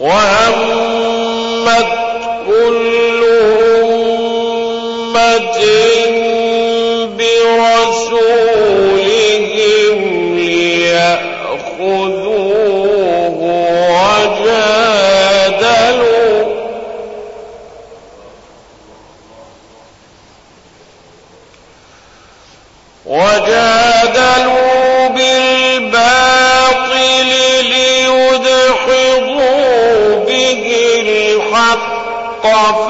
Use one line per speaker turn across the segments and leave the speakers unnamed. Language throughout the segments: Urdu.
وَهَبْ آٹھ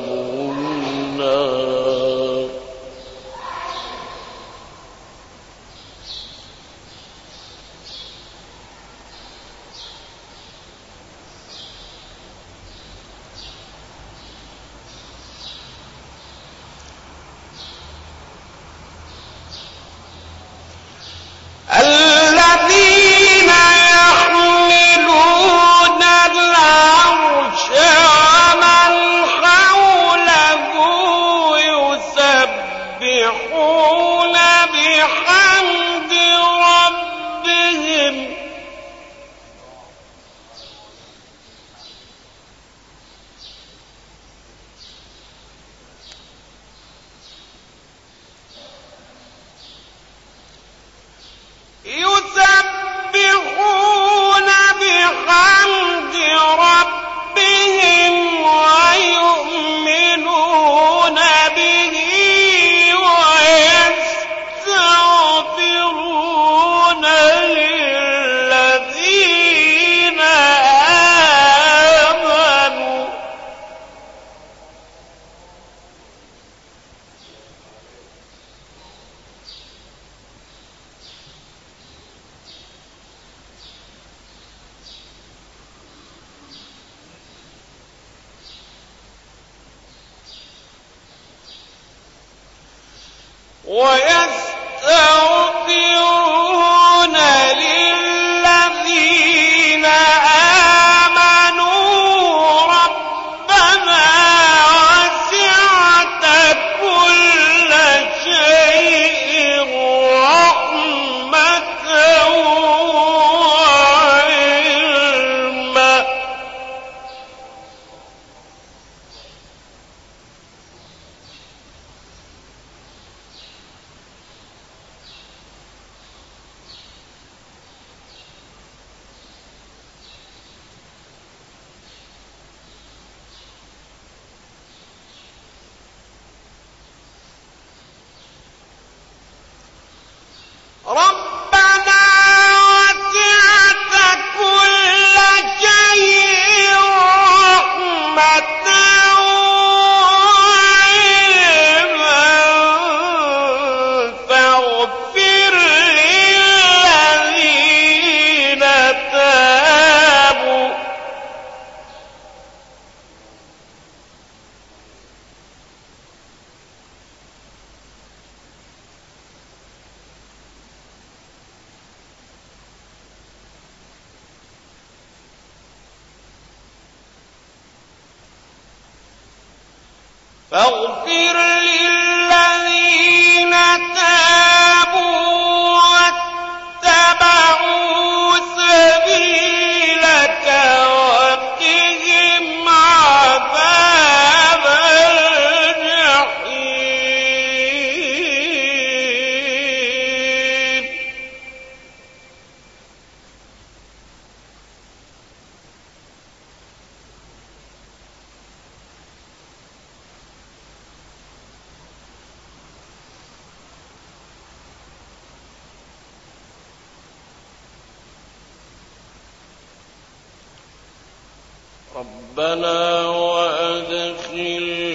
رب ربنا وأدخلنا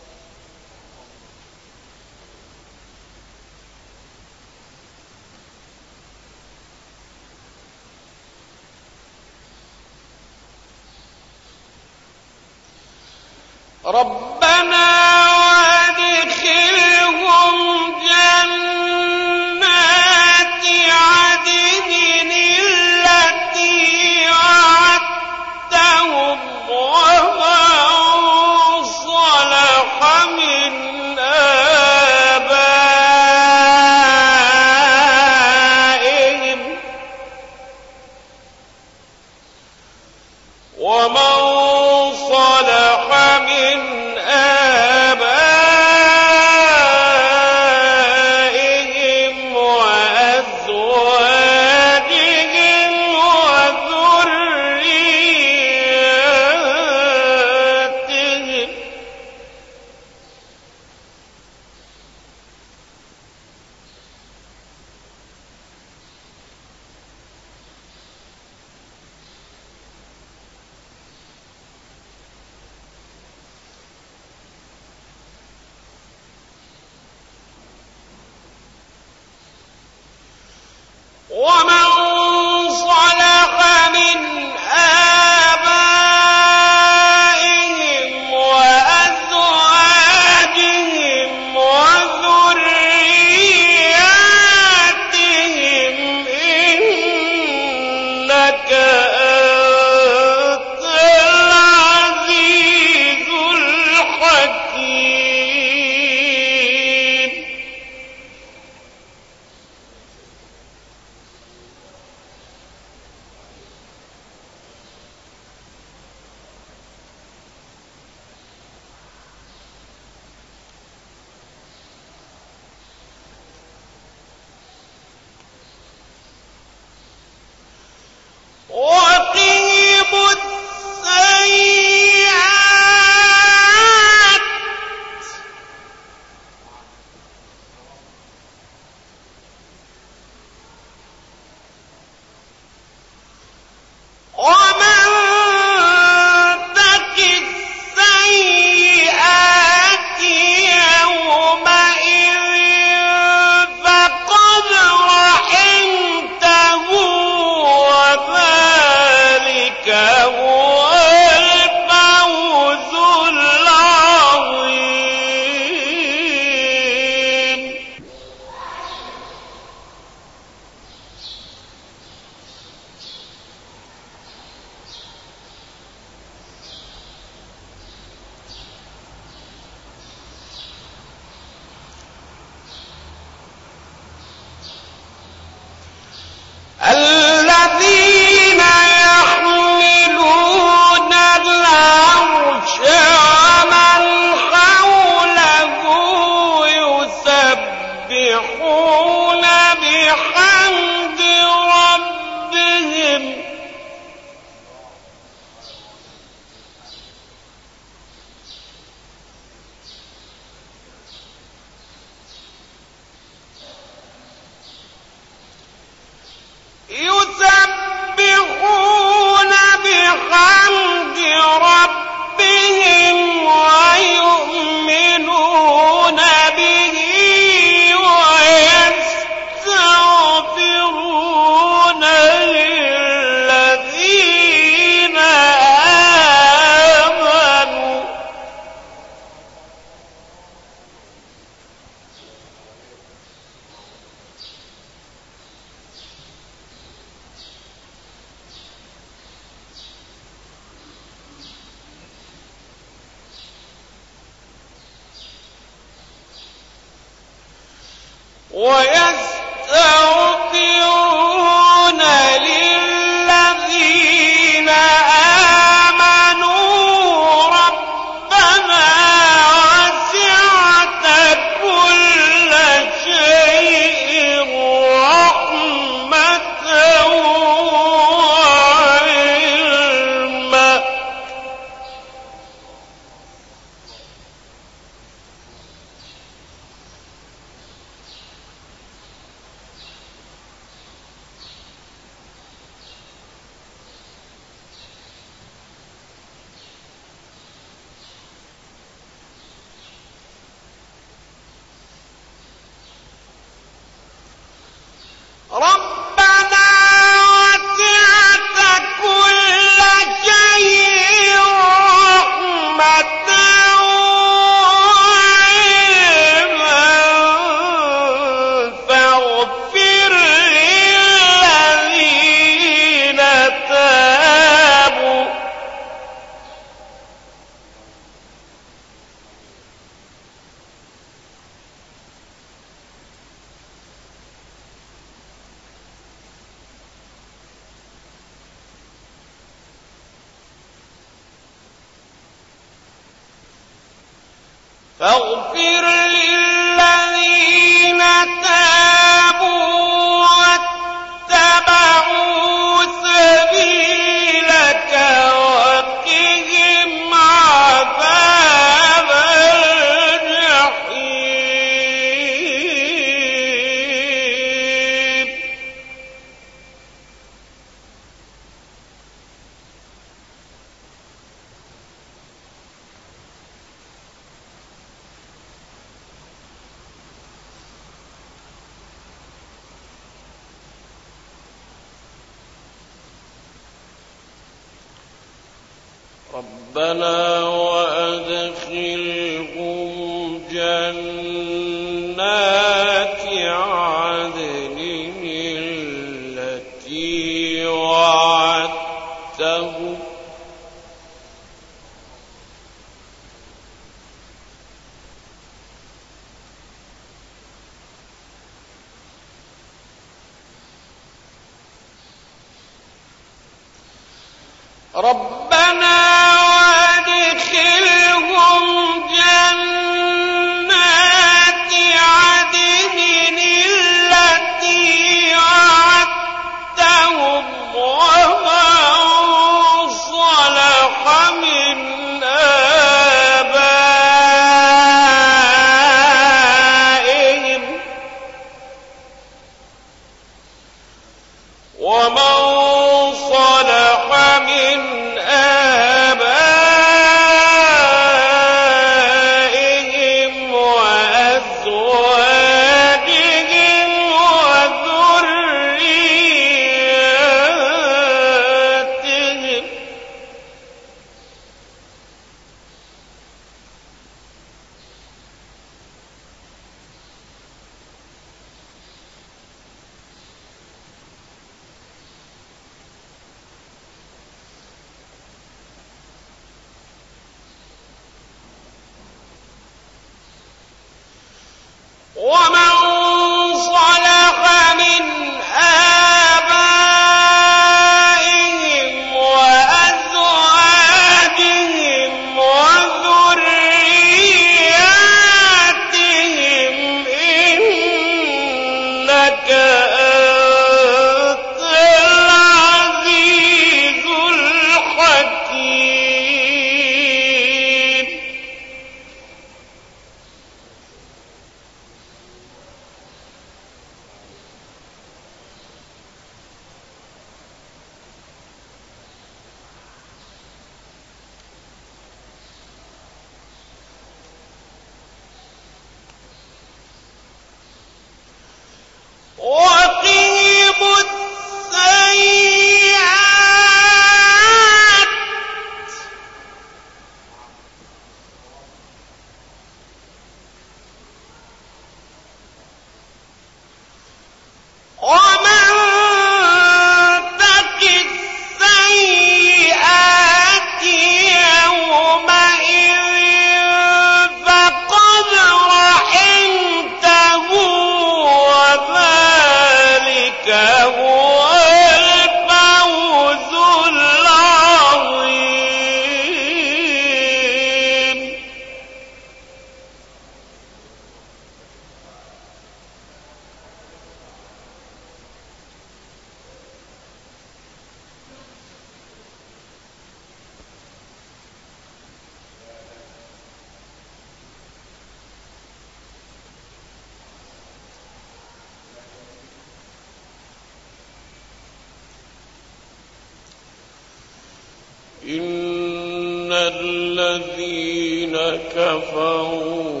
إن الذين كفروا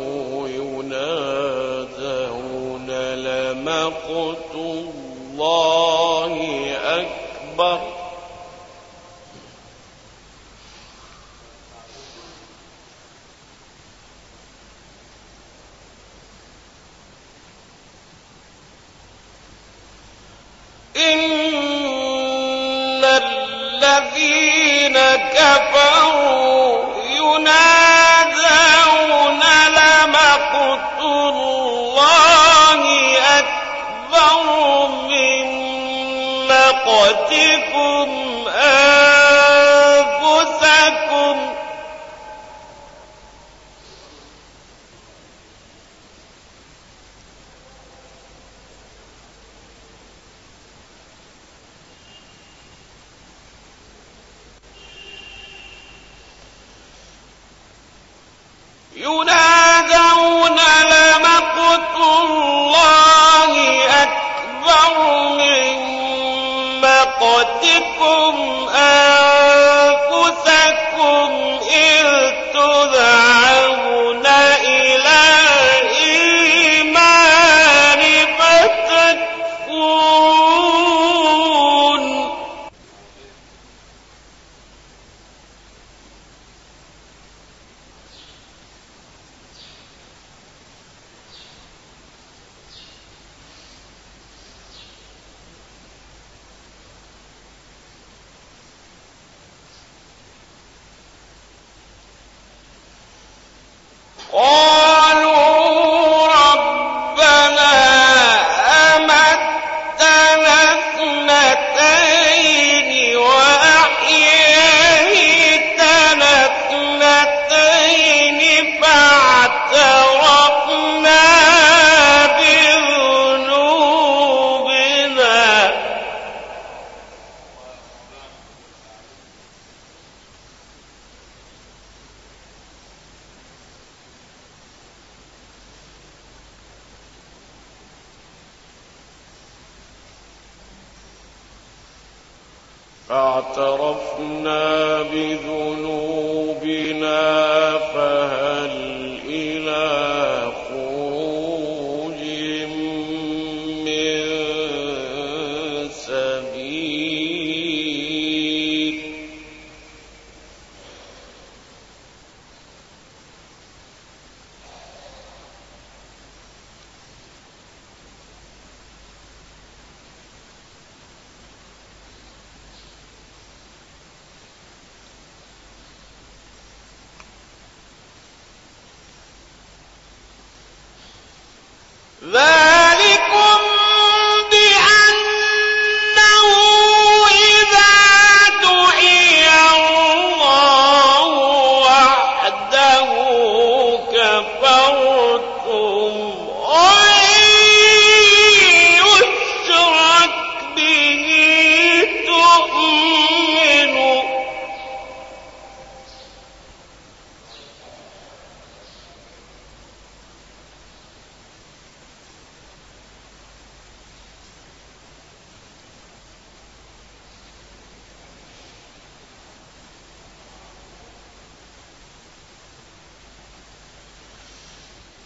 فاعترفنا بذنوبنا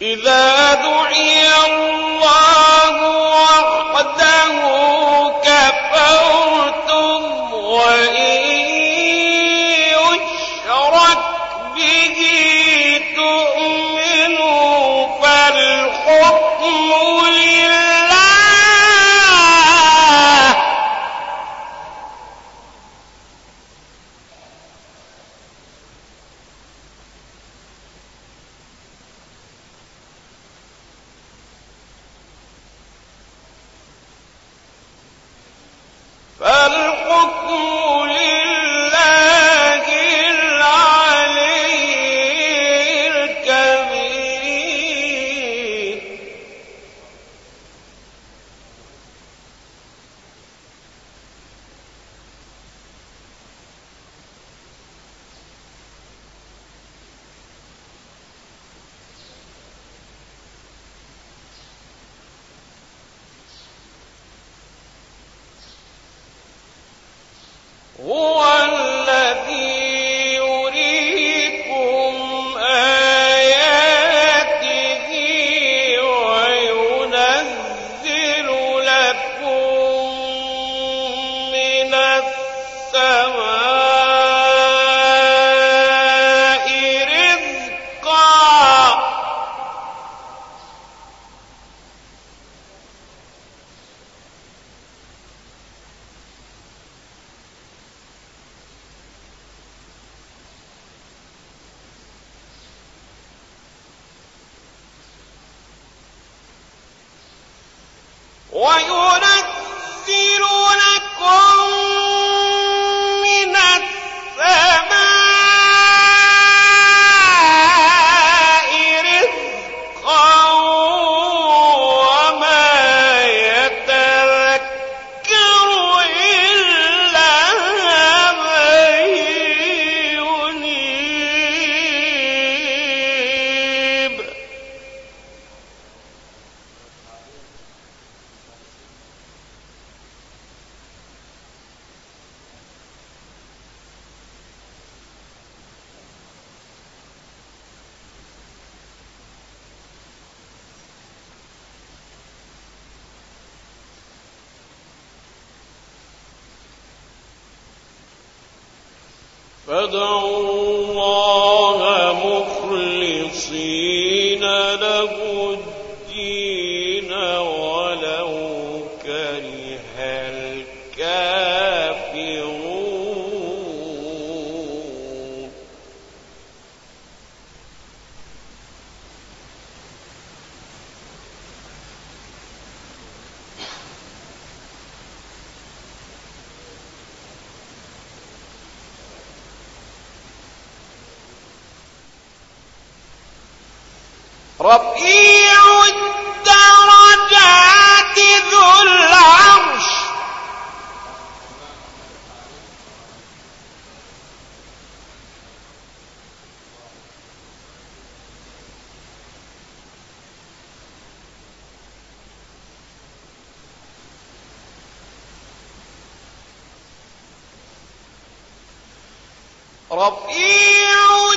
إذا دعي الله وہ فادعوا الله مخلصين له رفيع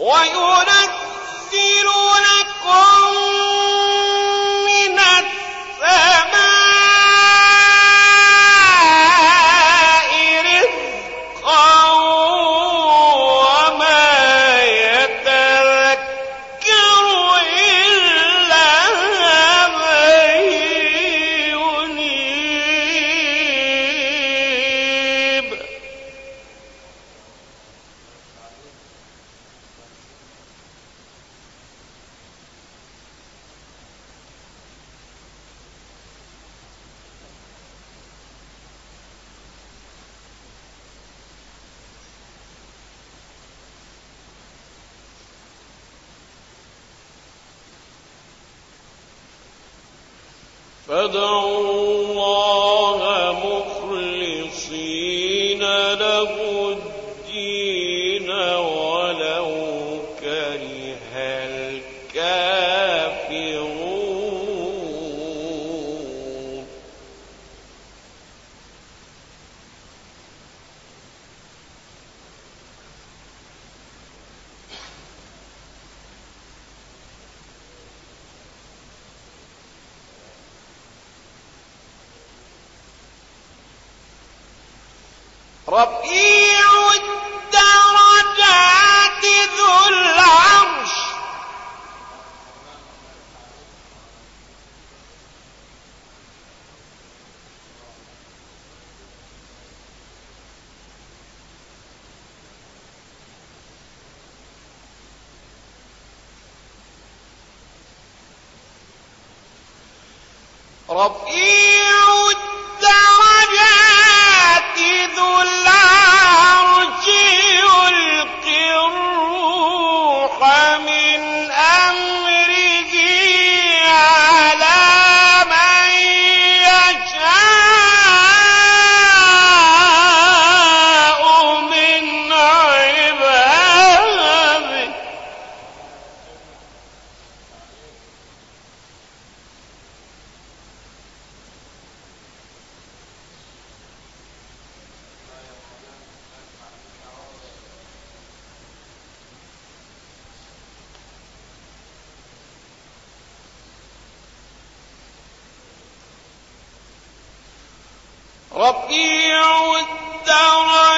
وَيُنَزِّلُ رفيع وقيع الدرجات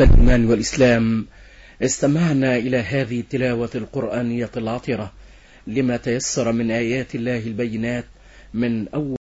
الإيمان والإسلام، استمعنا إلى هذه التلاوة القرآنية العطرة لما تيسر من آيات الله البينات من أول